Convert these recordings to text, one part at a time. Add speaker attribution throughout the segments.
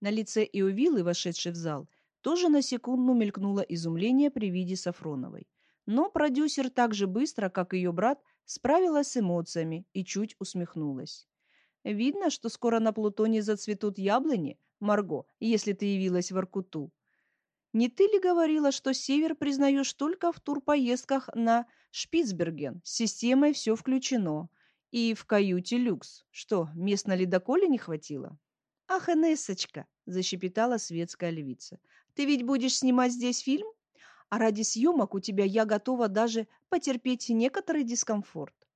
Speaker 1: На лице Иовилы, вошедшей в зал, тоже на секунду мелькнуло изумление при виде Сафроновой. Но продюсер так же быстро, как ее брат, справилась с эмоциями и чуть усмехнулась. «Видно, что скоро на Плутоне зацветут яблони, Марго, если ты явилась в Аркуту. Не ты ли говорила, что Север признаешь только в турпоездках на Шпицберген? С системой все включено. И в каюте люкс. Что, мест на ледоколе не хватило?» «Ах, Энессочка!» – защепетала светская львица. «Ты ведь будешь снимать здесь фильм? А ради съемок у тебя я готова даже потерпеть некоторый дискомфорт».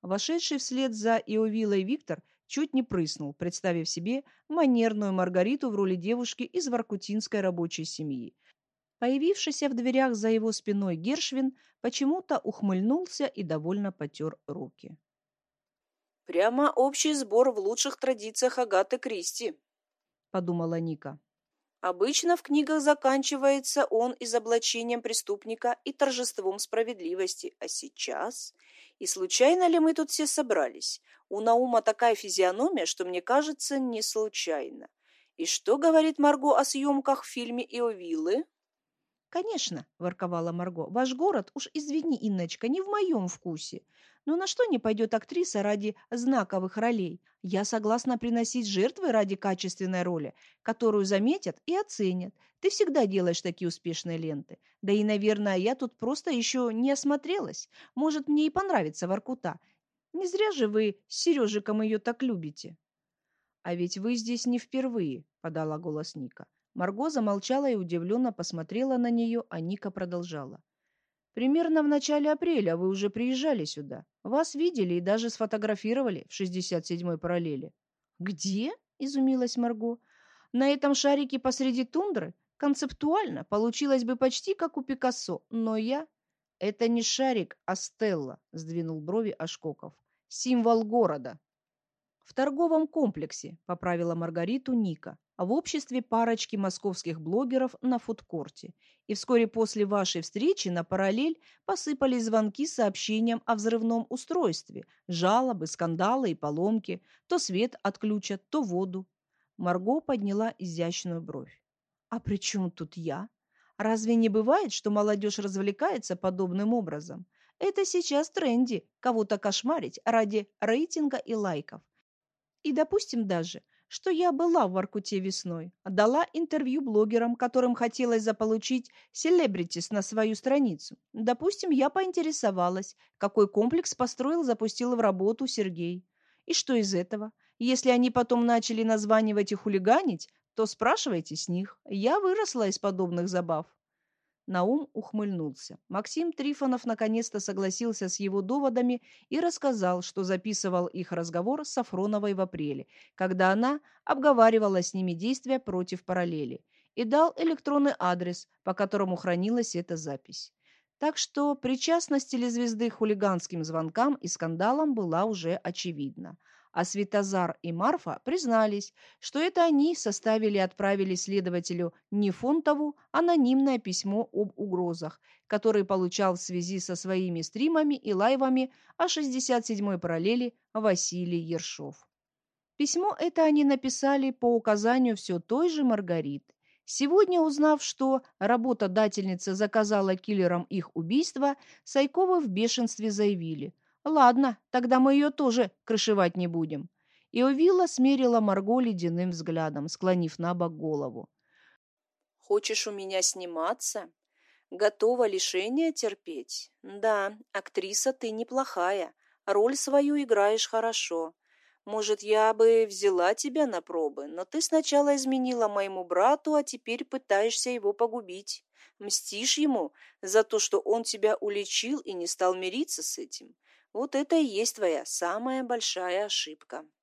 Speaker 1: Вошедший вслед за Иовилой Виктор чуть не прыснул, представив себе манерную Маргариту в роли девушки из воркутинской рабочей семьи. Появившийся в дверях за его спиной Гершвин почему-то ухмыльнулся и довольно потер руки.
Speaker 2: «Прямо общий сбор в лучших традициях Агаты Кристи», — подумала Ника. Обычно в книгах заканчивается он изоблачением преступника и торжеством справедливости, а сейчас... И случайно ли мы тут все собрались? У Наума такая физиономия, что мне кажется, не случайно. И что говорит Марго о съемках в фильме «Иовиллы»?
Speaker 1: «Конечно», – ворковала Марго, – «ваш город, уж извини, Инночка, не в моем вкусе. Но на что не пойдет актриса ради знаковых ролей? Я согласна приносить жертвы ради качественной роли, которую заметят и оценят. Ты всегда делаешь такие успешные ленты. Да и, наверное, я тут просто еще не осмотрелась. Может, мне и понравится Воркута. Не зря же вы с Сережиком ее так любите». «А ведь вы здесь не впервые», – подала голос Ника. Марго замолчала и удивленно посмотрела на нее, а Ника продолжала. «Примерно в начале апреля вы уже приезжали сюда. Вас видели и даже сфотографировали в 67-й параллели». «Где?» – изумилась Марго. «На этом шарике посреди тундры? Концептуально получилось бы почти как у Пикассо, но я...» «Это не шарик, а стелла», – сдвинул брови Ашкоков. «Символ города». «В торговом комплексе», – поправила Маргариту Ника в обществе парочки московских блогеров на фудкорте. И вскоре после вашей встречи на параллель посыпались звонки с сообщением о взрывном устройстве, жалобы, скандалы и поломки. То свет отключат, то воду. Марго подняла изящную бровь. «А при чем тут я? Разве не бывает, что молодежь развлекается подобным образом? Это сейчас тренди кого-то кошмарить ради рейтинга и лайков. И допустим даже – что я была в Воркуте весной, дала интервью блогерам, которым хотелось заполучить селебритис на свою страницу. Допустим, я поинтересовалась, какой комплекс построил, запустил в работу Сергей. И что из этого? Если они потом начали названивать и хулиганить, то спрашивайте с них. Я выросла из подобных забав. Наум ухмыльнулся. Максим Трифонов наконец-то согласился с его доводами и рассказал, что записывал их разговор с Сафроновой в апреле, когда она обговаривала с ними действия против параллели, и дал электронный адрес, по которому хранилась эта запись. Так что причастность телезвезды к хулиганским звонкам и скандалам была уже очевидна а Светозар и Марфа признались, что это они составили и отправили следователю Нефонтову анонимное письмо об угрозах, который получал в связи со своими стримами и лайвами о 67-й параллели Василий Ершов. Письмо это они написали по указанию все той же Маргариты. Сегодня, узнав, что работодательница заказала киллерам их убийство, Сайковы в бешенстве заявили – Ладно, тогда мы ее тоже крышевать не будем. И Увилла смерила Марго ледяным взглядом, склонив на бок голову.
Speaker 2: Хочешь у меня сниматься? Готова лишение терпеть? Да, актриса ты неплохая. Роль свою играешь хорошо. Может, я бы взяла тебя на пробы, но ты сначала изменила моему брату, а теперь пытаешься его погубить. Мстишь ему за то, что он тебя уличил и не стал мириться с этим. Вот это и есть твоя самая большая ошибка.